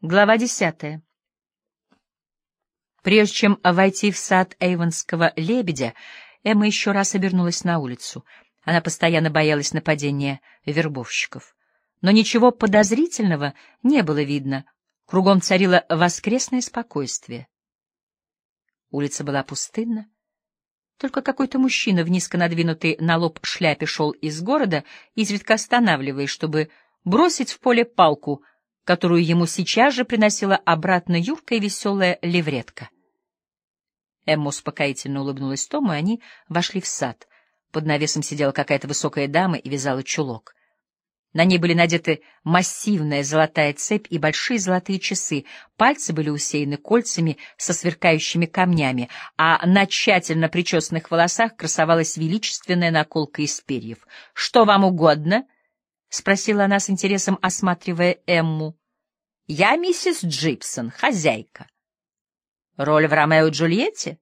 Глава десятая. Прежде чем войти в сад Эйвонского лебедя, Эмма еще раз обернулась на улицу. Она постоянно боялась нападения вербовщиков. Но ничего подозрительного не было видно. Кругом царило воскресное спокойствие. Улица была пустынна. Только какой-то мужчина в низко надвинутой на лоб шляпе шел из города, изредка останавливаясь, чтобы бросить в поле палку — которую ему сейчас же приносила обратно юркая и веселая левретка. Эмма успокоительно улыбнулась Тому, и они вошли в сад. Под навесом сидела какая-то высокая дама и вязала чулок. На ней были надеты массивная золотая цепь и большие золотые часы, пальцы были усеяны кольцами со сверкающими камнями, а на тщательно причесанных волосах красовалась величественная наколка из перьев. — Что вам угодно? — спросила она с интересом, осматривая Эмму. Я миссис Джипсон, хозяйка. Роль в Ромео и Джульетте?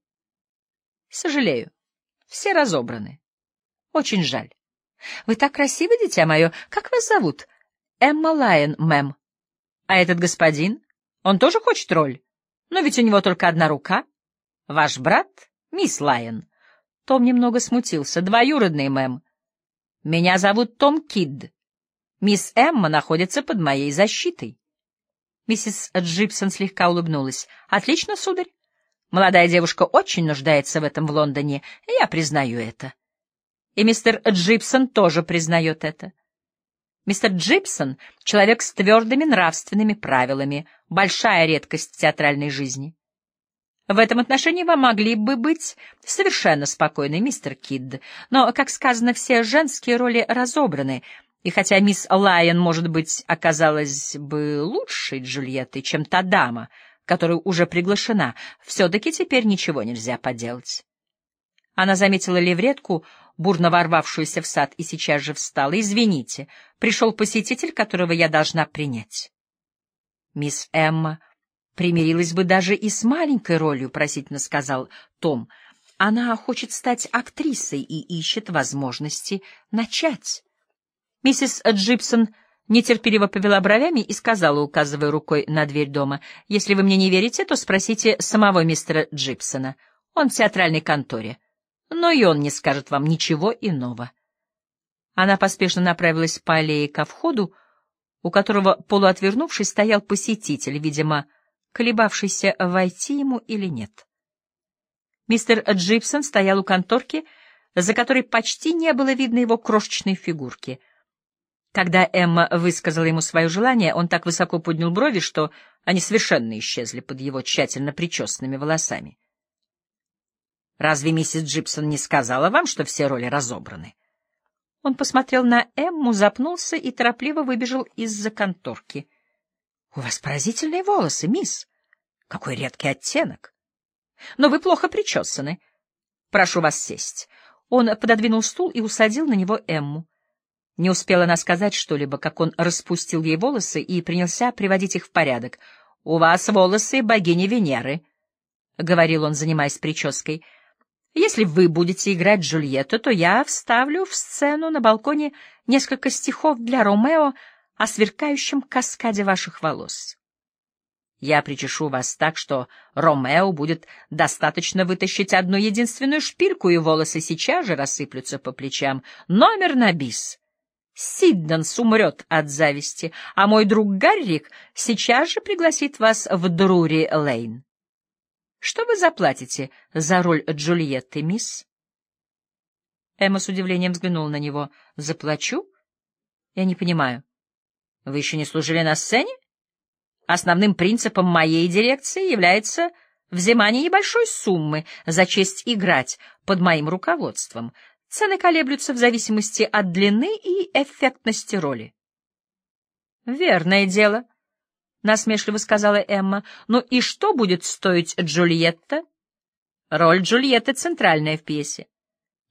Сожалею. Все разобраны. Очень жаль. Вы так красивы, дитя мое. Как вас зовут? Эмма Лайон, мэм. А этот господин? Он тоже хочет роль? Но ведь у него только одна рука. Ваш брат, мисс Лайон. Том немного смутился. Двоюродный, мэм. Меня зовут Том Кидд. Мисс Эмма находится под моей защитой. Миссис Джипсон слегка улыбнулась. — Отлично, сударь. Молодая девушка очень нуждается в этом в Лондоне, я признаю это. И мистер Джипсон тоже признает это. Мистер Джипсон — человек с твердыми нравственными правилами, большая редкость в театральной жизни. В этом отношении вы могли бы быть совершенно спокойны, мистер Кидд, но, как сказано, все женские роли разобраны — и хотя мисс Лайон, может быть, оказалась бы лучшей Джульеттой, чем та дама, которая уже приглашена, все-таки теперь ничего нельзя поделать. Она заметила левретку, бурно ворвавшуюся в сад, и сейчас же встала. «Извините, пришел посетитель, которого я должна принять». Мисс Эмма примирилась бы даже и с маленькой ролью, — просительно сказал Том. Она хочет стать актрисой и ищет возможности начать. Миссис Джипсон нетерпеливо повела бровями и сказала, указывая рукой на дверь дома, «Если вы мне не верите, то спросите самого мистера Джипсона. Он в театральной конторе. Но и он не скажет вам ничего иного». Она поспешно направилась по аллее ко входу, у которого, полуотвернувшись, стоял посетитель, видимо, колебавшийся, войти ему или нет. Мистер Джипсон стоял у конторки, за которой почти не было видно его крошечной фигурки — когда Эмма высказала ему свое желание, он так высоко поднял брови, что они совершенно исчезли под его тщательно причесанными волосами. «Разве миссис Джипсон не сказала вам, что все роли разобраны?» Он посмотрел на Эмму, запнулся и торопливо выбежал из-за конторки. — У вас поразительные волосы, мисс. Какой редкий оттенок. Но вы плохо причесаны. Прошу вас сесть. Он пододвинул стул и усадил на него Эмму. Не успела она сказать что-либо, как он распустил ей волосы и принялся приводить их в порядок. — У вас волосы богини Венеры, — говорил он, занимаясь прической. — Если вы будете играть Джульетту, то я вставлю в сцену на балконе несколько стихов для Ромео о сверкающем каскаде ваших волос. Я причешу вас так, что Ромео будет достаточно вытащить одну единственную шпильку, и волосы сейчас же рассыплются по плечам. Номер на бис. Сидденс умрет от зависти, а мой друг Гаррик сейчас же пригласит вас в Друри-Лейн. Что вы заплатите за роль Джульетты, мисс? Эмма с удивлением взглянула на него. Заплачу? Я не понимаю. Вы еще не служили на сцене? Основным принципом моей дирекции является взимание небольшой суммы за честь играть под моим руководством. Цены колеблются в зависимости от длины и эффектности роли. «Верное дело», — насмешливо сказала Эмма. «Ну и что будет стоить Джульетта?» Роль Джульетты центральная в пьесе.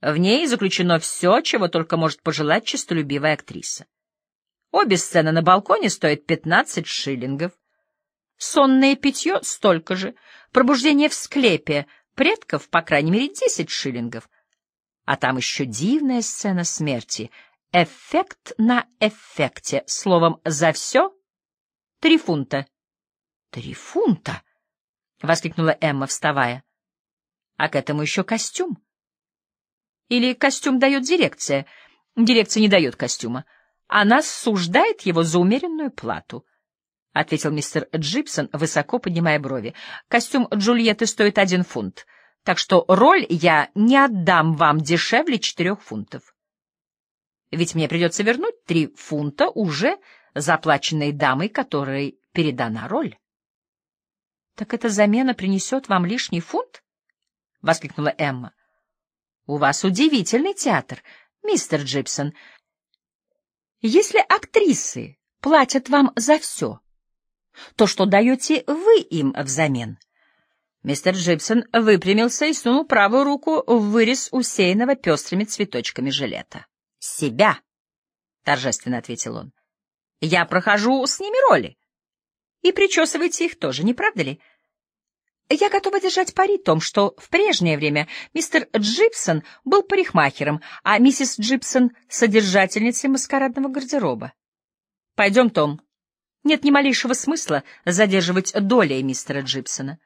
В ней заключено все, чего только может пожелать честолюбивая актриса. Обе сцены на балконе стоят пятнадцать шиллингов. Сонное питье — столько же. Пробуждение в склепе предков, по крайней мере, десять шиллингов. А там еще дивная сцена смерти. Эффект на эффекте. Словом, за все три фунта. Три фунта! — воскликнула Эмма, вставая. — А к этому еще костюм. Или костюм дает дирекция? Дирекция не дает костюма. Она суждает его за умеренную плату, — ответил мистер Джипсон, высоко поднимая брови. — Костюм Джульетты стоит один фунт, так что роль я не отдам вам дешевле четырех фунтов. Ведь мне придется вернуть три фунта уже заплаченной дамой, которой передана роль. — Так эта замена принесет вам лишний фунт? — воскликнула Эмма. — У вас удивительный театр, мистер Джипсон. Если актрисы платят вам за все, то что даете вы им взамен? Мистер Джипсон выпрямился и сунул правую руку в вырез усеянного пестрыми цветочками жилета. — Себя, — торжественно ответил он. — Я прохожу с ними роли. И причесываете их тоже, не правда ли? Я готова держать пари том, что в прежнее время мистер Джипсон был парикмахером, а миссис Джипсон — содержательницей маскарадного гардероба. Пойдем, Том. Нет ни малейшего смысла задерживать долей мистера Джипсона.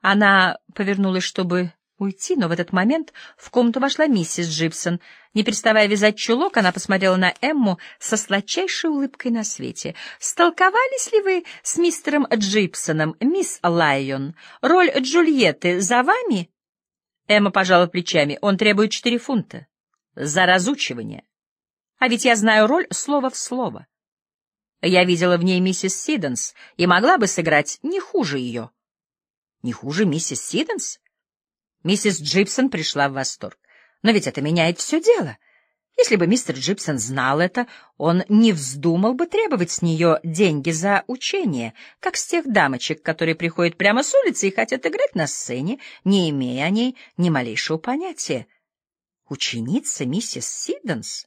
Она повернулась, чтобы уйти, но в этот момент в комнату вошла миссис Джипсон. Не переставая вязать чулок, она посмотрела на Эмму со сладчайшей улыбкой на свете. «Столковались ли вы с мистером Джипсоном, мисс Лайон? Роль Джульетты за вами?» Эмма пожала плечами. «Он требует четыре фунта. За разучивание. А ведь я знаю роль слово в слово. Я видела в ней миссис Сиденс и могла бы сыграть не хуже ее». «Не хуже миссис Сиденс?» Миссис Джипсон пришла в восторг. Но ведь это меняет все дело. Если бы мистер Джипсон знал это, он не вздумал бы требовать с нее деньги за учение, как с тех дамочек, которые приходят прямо с улицы и хотят играть на сцене, не имея о ней ни малейшего понятия. Ученица миссис Сидденс?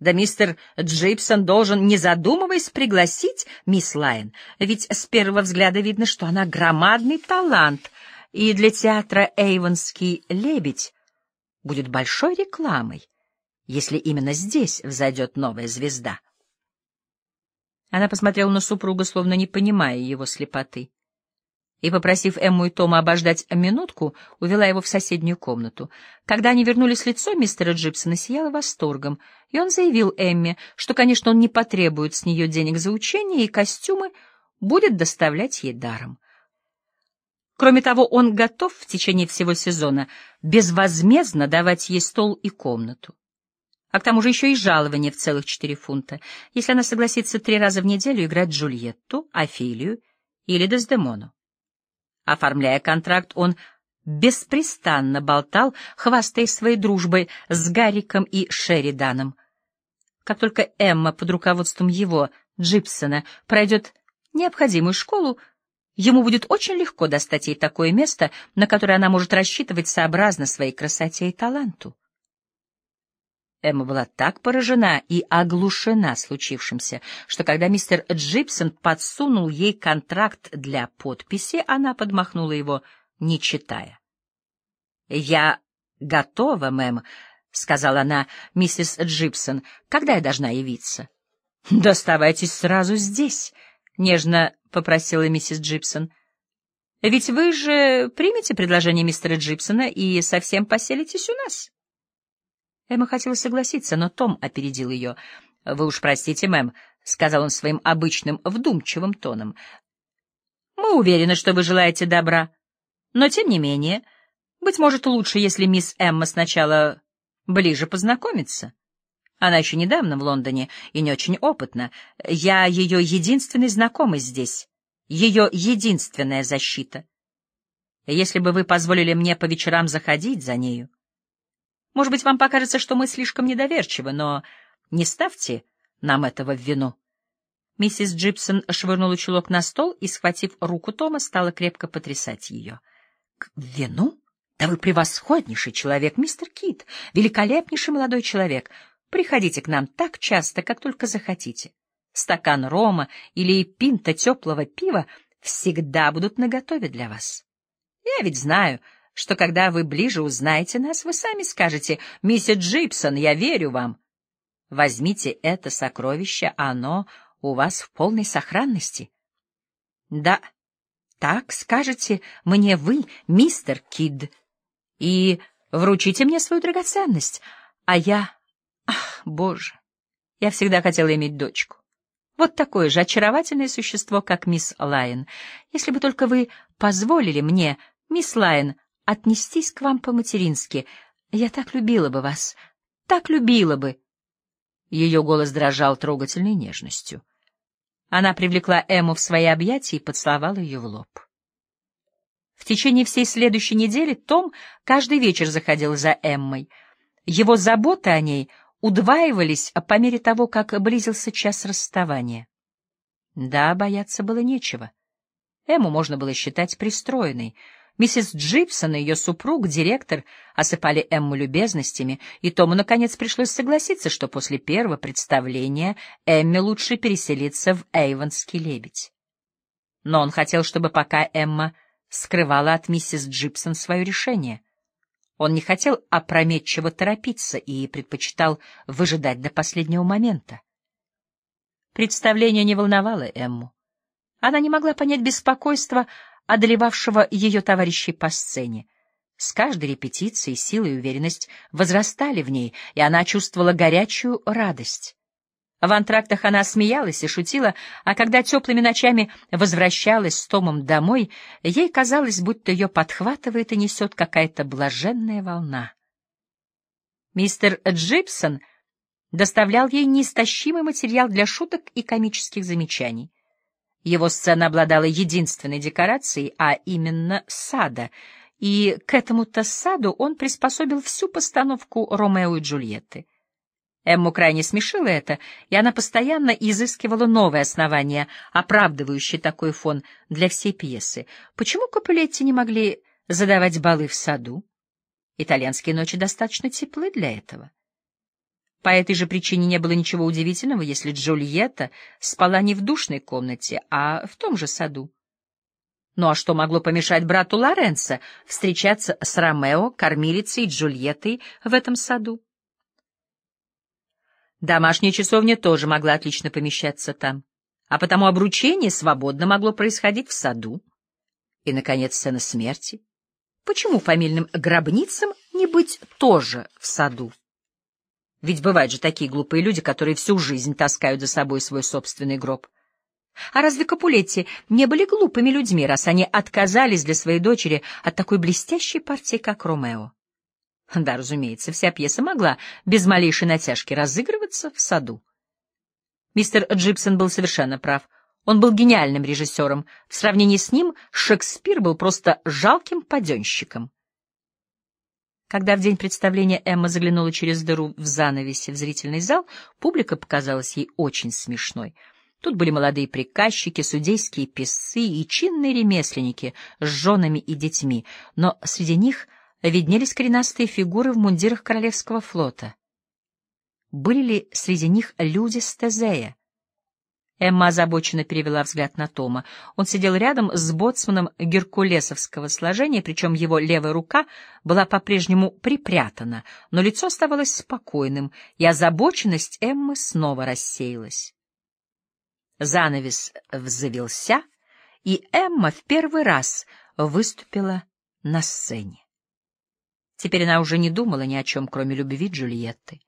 Да мистер Джипсон должен, не задумываясь, пригласить мисс Лайн, ведь с первого взгляда видно, что она громадный талант — и для театра «Эйвонский лебедь» будет большой рекламой, если именно здесь взойдет новая звезда. Она посмотрела на супруга, словно не понимая его слепоты, и, попросив Эмму и Тома обождать минутку, увела его в соседнюю комнату. Когда они вернулись, лицо мистера Джипсона сияло восторгом, и он заявил Эмме, что, конечно, он не потребует с нее денег за учение, и костюмы будет доставлять ей даром. Кроме того, он готов в течение всего сезона безвозмездно давать ей стол и комнату. А к тому же еще и жалование в целых четыре фунта, если она согласится три раза в неделю играть Джульетту, Офелию или Дездемону. Оформляя контракт, он беспрестанно болтал, хвастаясь своей дружбой с Гарриком и Шериданом. Как только Эмма под руководством его, Джипсона, пройдет необходимую школу, Ему будет очень легко достать ей такое место, на которое она может рассчитывать сообразно своей красоте и таланту. Эмма была так поражена и оглушена случившимся, что когда мистер Джипсон подсунул ей контракт для подписи, она подмахнула его, не читая. — Я готова, мэм, — сказала она, миссис Джипсон. — Когда я должна явиться? — Доставайтесь сразу здесь, — нежно попросила миссис Джипсон. «Ведь вы же примете предложение мистера Джипсона и совсем поселитесь у нас?» Эмма хотела согласиться, но Том опередил ее. «Вы уж простите, мэм», — сказал он своим обычным вдумчивым тоном. «Мы уверены, что вы желаете добра. Но, тем не менее, быть может, лучше, если мисс Эмма сначала ближе познакомится». Она еще недавно в Лондоне и не очень опытна. Я ее единственный знакомый здесь, ее единственная защита. Если бы вы позволили мне по вечерам заходить за нею... Может быть, вам покажется, что мы слишком недоверчивы, но не ставьте нам этого в вину. Миссис Джипсон швырнула чулок на стол и, схватив руку Тома, стала крепко потрясать ее. — В вину? Да вы превосходнейший человек, мистер Кит, великолепнейший молодой человек. Приходите к нам так часто, как только захотите. Стакан рома или пинта теплого пива всегда будут наготове для вас. Я ведь знаю, что когда вы ближе узнаете нас, вы сами скажете, «Миссис Джипсон, я верю вам». Возьмите это сокровище, оно у вас в полной сохранности. Да, Так скажете мне вы, мистер Кид, и вручите мне свою драгоценность, а я... Ах, боже, я всегда хотела иметь дочку. Вот такое же очаровательное существо, как мисс Лайон. Если бы только вы позволили мне, мисс Лайон, отнестись к вам по-матерински, я так любила бы вас, так любила бы. Ее голос дрожал трогательной нежностью. Она привлекла Эмму в свои объятия и поцеловала ее в лоб. В течение всей следующей недели Том каждый вечер заходил за Эммой. Его заботы о ней удваивались по мере того, как близился час расставания. Да, бояться было нечего. Эмму можно было считать пристроенной — Миссис Джипсон и ее супруг, директор, осыпали Эмму любезностями, и Тому, наконец, пришлось согласиться, что после первого представления Эмме лучше переселиться в Эйвонский лебедь. Но он хотел, чтобы пока Эмма скрывала от миссис Джипсон свое решение. Он не хотел опрометчиво торопиться и предпочитал выжидать до последнего момента. Представление не волновало Эмму. Она не могла понять беспокойства, одолевавшего ее товарищей по сцене. С каждой репетицией сила и уверенность возрастали в ней, и она чувствовала горячую радость. В антрактах она смеялась и шутила, а когда теплыми ночами возвращалась с Томом домой, ей казалось, будто ее подхватывает и несет какая-то блаженная волна. Мистер Джипсон доставлял ей неистощимый материал для шуток и комических замечаний. Его сцена обладала единственной декорацией, а именно сада, и к этому-то саду он приспособил всю постановку Ромео и Джульетты. Эмму крайне смешило это, и она постоянно изыскивала новые основания, оправдывающие такой фон для всей пьесы. Почему Капулетти не могли задавать балы в саду? Итальянские ночи достаточно теплы для этого. По этой же причине не было ничего удивительного, если Джульетта спала не в душной комнате, а в том же саду. Ну а что могло помешать брату Лоренцо встречаться с Ромео, кормилицей и Джульеттой в этом саду? Домашняя часовня тоже могла отлично помещаться там, а потому обручение свободно могло происходить в саду. И, наконец, сцена смерти. Почему фамильным гробницам не быть тоже в саду? Ведь бывают же такие глупые люди, которые всю жизнь таскают за собой свой собственный гроб. А разве Капулетти не были глупыми людьми, раз они отказались для своей дочери от такой блестящей партии, как Ромео? Да, разумеется, вся пьеса могла без малейшей натяжки разыгрываться в саду. Мистер Джипсон был совершенно прав. Он был гениальным режиссером. В сравнении с ним Шекспир был просто жалким паденщиком. Когда в день представления Эмма заглянула через дыру в занавесе в зрительный зал, публика показалась ей очень смешной. Тут были молодые приказчики, судейские писцы и чинные ремесленники с женами и детьми, но среди них виднелись коренастые фигуры в мундирах Королевского флота. Были ли среди них люди с Тезея? Эмма озабоченно перевела взгляд на Тома. Он сидел рядом с боцманом геркулесовского сложения, причем его левая рука была по-прежнему припрятана, но лицо оставалось спокойным, и озабоченность Эммы снова рассеялась. Занавес взвелся, и Эмма в первый раз выступила на сцене. Теперь она уже не думала ни о чем, кроме любви Джульетты.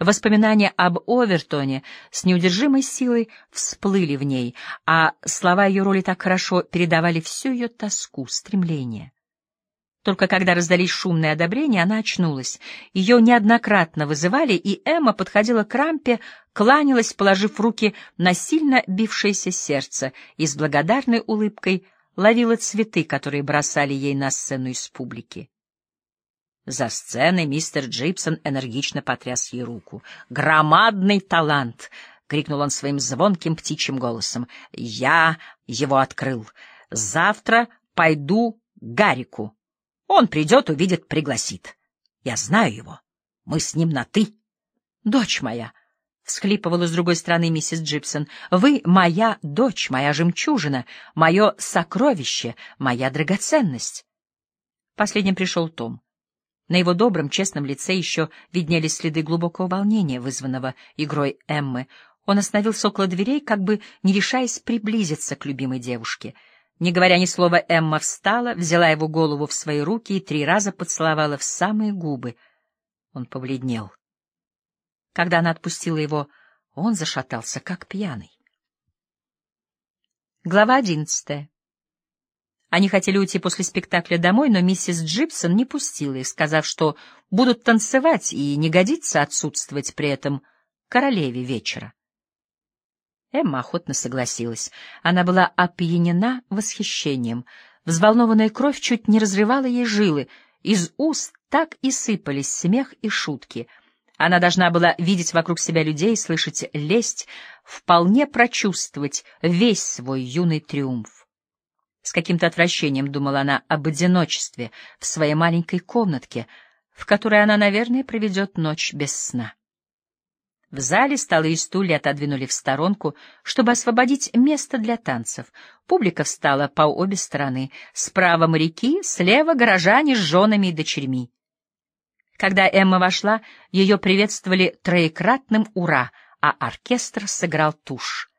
Воспоминания об Овертоне с неудержимой силой всплыли в ней, а слова ее роли так хорошо передавали всю ее тоску, стремление. Только когда раздались шумные одобрения, она очнулась. Ее неоднократно вызывали, и Эмма подходила к рампе, кланялась, положив руки на сильно бившееся сердце, и с благодарной улыбкой ловила цветы, которые бросали ей на сцену из публики. За сценой мистер Джипсон энергично потряс ей руку. «Громадный талант!» — крикнул он своим звонким птичьим голосом. «Я его открыл. Завтра пойду к Гарику. Он придет, увидит, пригласит. Я знаю его. Мы с ним на «ты». Дочь моя!» — всхлипывала с другой стороны миссис Джипсон. «Вы моя дочь, моя жемчужина, мое сокровище, моя драгоценность». Последним пришел Том. На его добром, честном лице еще виднелись следы глубокого волнения, вызванного игрой Эммы. Он остановился около дверей, как бы не решаясь приблизиться к любимой девушке. Не говоря ни слова, Эмма встала, взяла его голову в свои руки и три раза поцеловала в самые губы. Он побледнел. Когда она отпустила его, он зашатался, как пьяный. Глава одиннадцатая. Они хотели уйти после спектакля домой, но миссис Джипсон не пустила их, сказав, что будут танцевать и не годится отсутствовать при этом королеве вечера. Эмма охотно согласилась. Она была опьянена восхищением. Взволнованная кровь чуть не разрывала ей жилы. Из уст так и сыпались смех и шутки. Она должна была видеть вокруг себя людей, слышать лесть, вполне прочувствовать весь свой юный триумф. С каким-то отвращением думала она об одиночестве в своей маленькой комнатке, в которой она, наверное, проведет ночь без сна. В зале столы и стулья отодвинули в сторонку, чтобы освободить место для танцев. Публика встала по обе стороны. Справа моряки, слева горожане с женами и дочерьми. Когда Эмма вошла, ее приветствовали троекратным «Ура!», а оркестр сыграл тушь.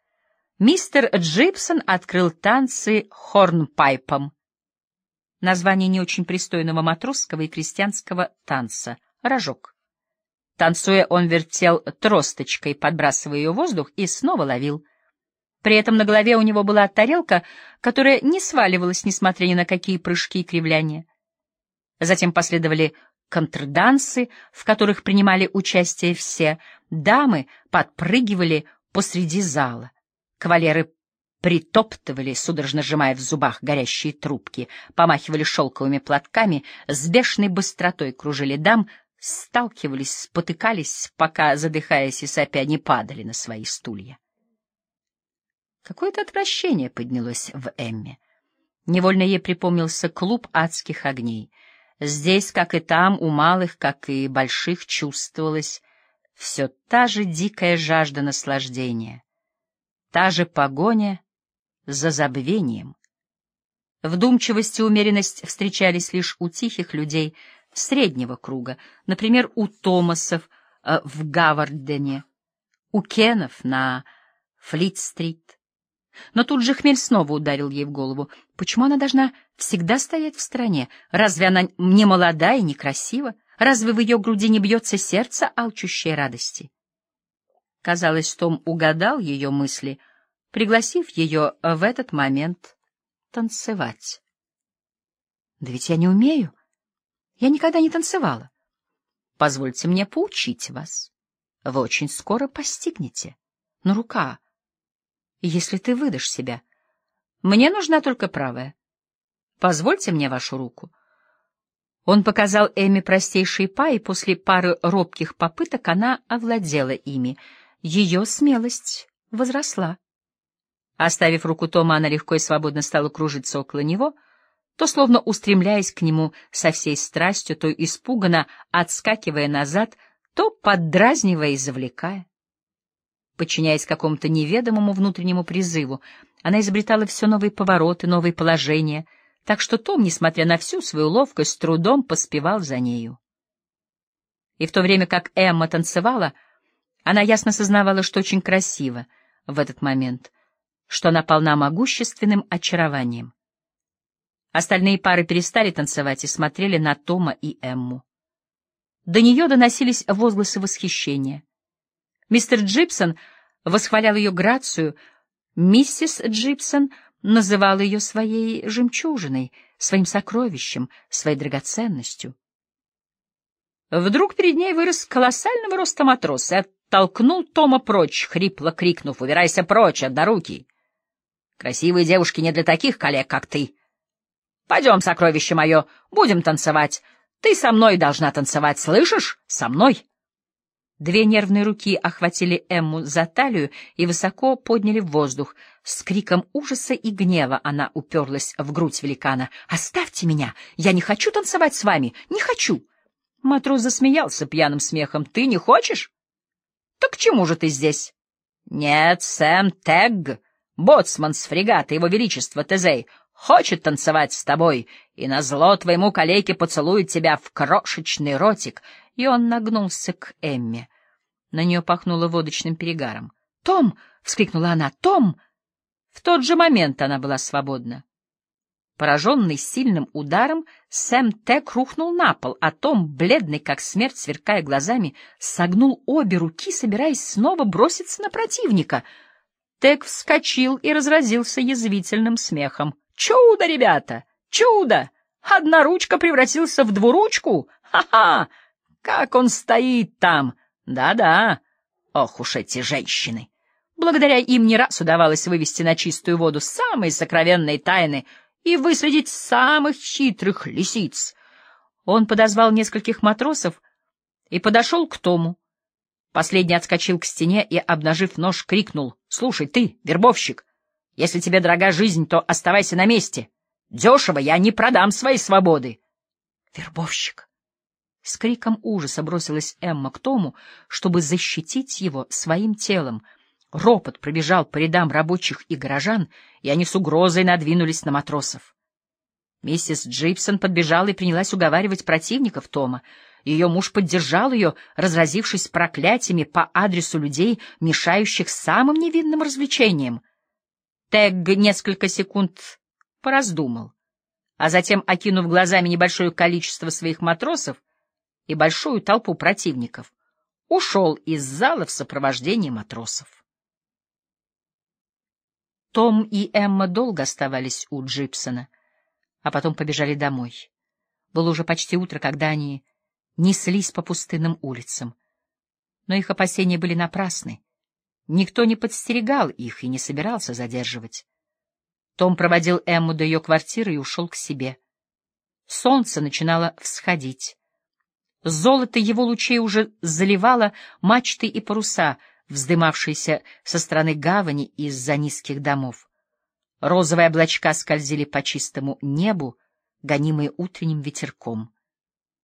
Мистер Джипсон открыл танцы хорнпайпом. Название не очень пристойного матросского и крестьянского танца — рожок. Танцуя, он вертел тросточкой, подбрасывая ее в воздух, и снова ловил. При этом на голове у него была тарелка, которая не сваливалась, несмотря ни на какие прыжки и кривляния. Затем последовали контрдансы, в которых принимали участие все. Дамы подпрыгивали посреди зала. Кавалеры притоптывали, судорожно сжимая в зубах горящие трубки, помахивали шелковыми платками, с бешеной быстротой кружили дам, сталкивались, спотыкались, пока, задыхаясь и сопя, не падали на свои стулья. Какое-то отвращение поднялось в Эмме. Невольно ей припомнился клуб адских огней. Здесь, как и там, у малых, как и больших, чувствовалась все та же дикая жажда наслаждения, та же погоня за забвением. Вдумчивость и умеренность встречались лишь у тихих людей — среднего круга, например, у Томасов э, в Гавардене, у Кенов на Флит-стрит. Но тут же хмель снова ударил ей в голову. Почему она должна всегда стоять в стороне? Разве она не молода и некрасива? Разве в ее груди не бьется сердце, алчущее радости? Казалось, Том угадал ее мысли, пригласив ее в этот момент танцевать. «Да ведь я не умею», я никогда не танцевала. Позвольте мне поучить вас. Вы очень скоро постигнете. Но рука, если ты выдашь себя. Мне нужна только правая. Позвольте мне вашу руку. Он показал Эми простейшие па, и после пары робких попыток она овладела ими. Ее смелость возросла. Оставив руку Тома, она легко и свободно стала кружиться около него — то словно устремляясь к нему со всей страстью, то испуганно отскакивая назад, то поддразнивая и завлекая. Подчиняясь какому-то неведомому внутреннему призыву, она изобретала все новые повороты, новые положения, так что Том, несмотря на всю свою ловкость, с трудом поспевал за нею. И в то время как Эмма танцевала, она ясно сознавала, что очень красиво в этот момент, что она полна могущественным очарованием. Остальные пары перестали танцевать и смотрели на Тома и Эмму. До нее доносились возгласы восхищения. Мистер Джипсон восхвалял ее грацию, миссис Джипсон называла ее своей жемчужиной, своим сокровищем, своей драгоценностью. Вдруг перед ней вырос колоссального роста матрос и оттолкнул Тома прочь, хрипло крикнув «Убирайся прочь, отда руки!» «Красивые девушки не для таких коллег, как ты!» Пойдем, сокровище мое, будем танцевать. Ты со мной должна танцевать, слышишь? Со мной. Две нервные руки охватили Эмму за талию и высоко подняли в воздух. С криком ужаса и гнева она уперлась в грудь великана. «Оставьте меня! Я не хочу танцевать с вами! Не хочу!» Матрос засмеялся пьяным смехом. «Ты не хочешь? Так чему же ты здесь?» «Нет, Сэм Тегг, боцман с фрегата Его Величества Тезей, хочет танцевать с тобой, и на зло твоему калеке поцелует тебя в крошечный ротик. И он нагнулся к Эмме. На нее пахнуло водочным перегаром. «Том!» — вскрикнула она. «Том!» В тот же момент она была свободна. Пораженный сильным ударом, Сэм Тек рухнул на пол, а Том, бледный как смерть, сверкая глазами, согнул обе руки, собираясь снова броситься на противника. Тек вскочил и разразился язвительным смехом. «Чудо, ребята! Чудо! Одна ручка превратился в двуручку? Ха-ха! Как он стоит там! Да-да! Ох уж эти женщины!» Благодаря им не раз удавалось вывести на чистую воду самые сокровенные тайны — и выследить самых хитрых лисиц. Он подозвал нескольких матросов и подошел к Тому. Последний отскочил к стене и, обнажив нож, крикнул. — Слушай, ты, вербовщик, если тебе дорога жизнь, то оставайся на месте. Дешево я не продам своей свободы. — Вербовщик! С криком ужаса бросилась Эмма к Тому, чтобы защитить его своим телом — Ропот пробежал по рядам рабочих и горожан, и они с угрозой надвинулись на матросов. Миссис Джипсон подбежала и принялась уговаривать противников Тома. Ее муж поддержал ее, разразившись проклятиями по адресу людей, мешающих самым невинным развлечениям. Тегг несколько секунд пораздумал, а затем, окинув глазами небольшое количество своих матросов и большую толпу противников, ушел из зала в сопровождении матросов. Том и Эмма долго оставались у Джипсона, а потом побежали домой. Было уже почти утро, когда они неслись по пустынным улицам. Но их опасения были напрасны. Никто не подстерегал их и не собирался задерживать. Том проводил Эмму до ее квартиры и ушел к себе. Солнце начинало всходить. Золото его лучей уже заливало мачты и паруса — вздымавшиеся со стороны гавани из-за низких домов. Розовые облачка скользили по чистому небу, гонимые утренним ветерком.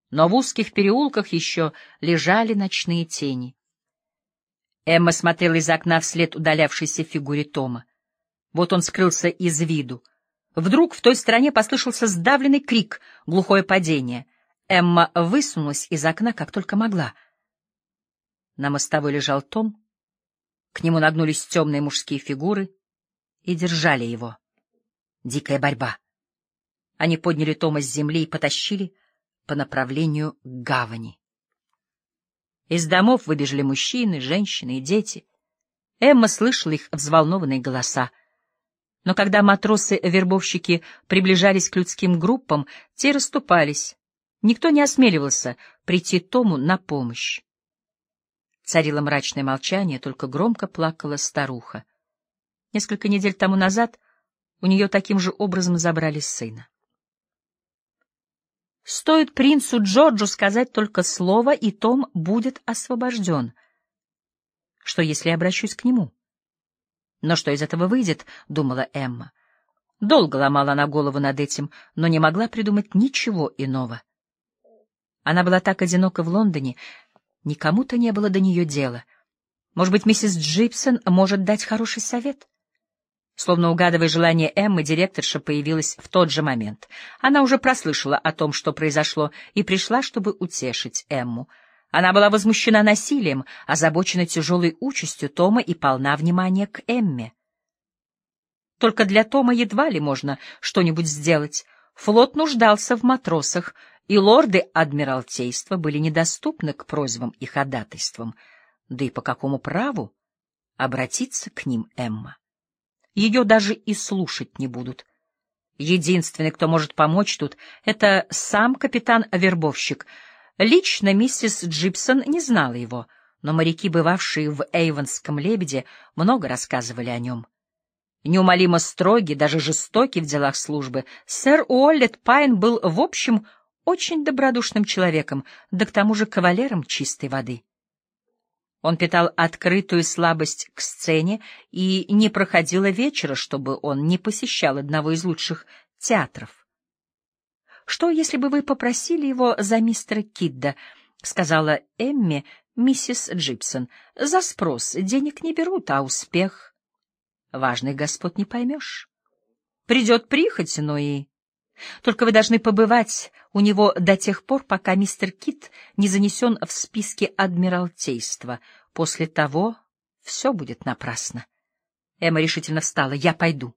Но в узких переулках еще лежали ночные тени. Эмма смотрела из окна вслед удалявшейся фигуре Тома. Вот он скрылся из виду. Вдруг в той стороне послышался сдавленный крик, глухое падение. Эмма высунулась из окна, как только могла. На мостовой лежал Том, к нему нагнулись темные мужские фигуры и держали его. Дикая борьба. Они подняли Тома с земли и потащили по направлению к гавани. Из домов выбежали мужчины, женщины и дети. Эмма слышала их взволнованные голоса. Но когда матросы-вербовщики приближались к людским группам, те расступались. Никто не осмеливался прийти Тому на помощь. Царило мрачное молчание, только громко плакала старуха. Несколько недель тому назад у нее таким же образом забрали сына. Стоит принцу Джорджу сказать только слово, и Том будет освобожден. Что, если я обращусь к нему? Но что из этого выйдет, — думала Эмма. Долго ломала она голову над этим, но не могла придумать ничего иного. Она была так одинока в Лондоне, Никому-то не было до нее дела. Может быть, миссис Джипсон может дать хороший совет? Словно угадывая желание Эммы, директорша появилась в тот же момент. Она уже прослышала о том, что произошло, и пришла, чтобы утешить Эмму. Она была возмущена насилием, озабочена тяжелой участью Тома и полна внимания к Эмме. Только для Тома едва ли можно что-нибудь сделать. Флот нуждался в матросах, и лорды Адмиралтейства были недоступны к просьбам и ходатайствам, да и по какому праву обратиться к ним Эмма. Ее даже и слушать не будут. Единственный, кто может помочь тут, это сам капитан-вербовщик. Лично миссис Джипсон не знала его, но моряки, бывавшие в Эйвонском лебеде, много рассказывали о нем. Неумолимо строгий, даже жестокий в делах службы, сэр Уоллет Пайн был, в общем, очень добродушным человеком, да к тому же кавалером чистой воды. Он питал открытую слабость к сцене, и не проходило вечера, чтобы он не посещал одного из лучших театров. «Что, если бы вы попросили его за мистера Кидда?» — сказала Эмми миссис Джипсон. «За спрос денег не берут, а успех. Важный господ не поймешь. Придет прихоть, но и только вы должны побывать у него до тех пор, пока мистер Кит не занесен в списки Адмиралтейства. После того все будет напрасно. Эмма решительно встала. «Я пойду.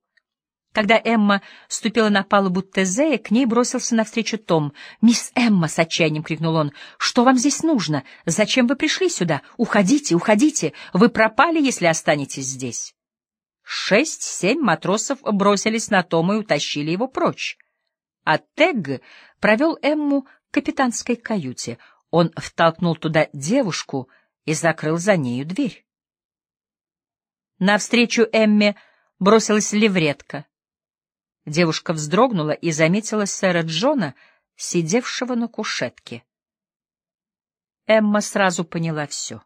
Когда Эмма ступила на палубу Тезея, к ней бросился навстречу Том. «Мисс Эмма!» — с отчаянием крикнул он. «Что вам здесь нужно? Зачем вы пришли сюда? Уходите, уходите! Вы пропали, если останетесь здесь!» Шесть-семь матросов бросились на Тома и утащили его прочь. А Тегг провел Эмму к капитанской каюте. Он втолкнул туда девушку и закрыл за нею дверь. Навстречу Эмме бросилась левретка. Девушка вздрогнула и заметила сэра Джона, сидевшего на кушетке. Эмма сразу поняла все.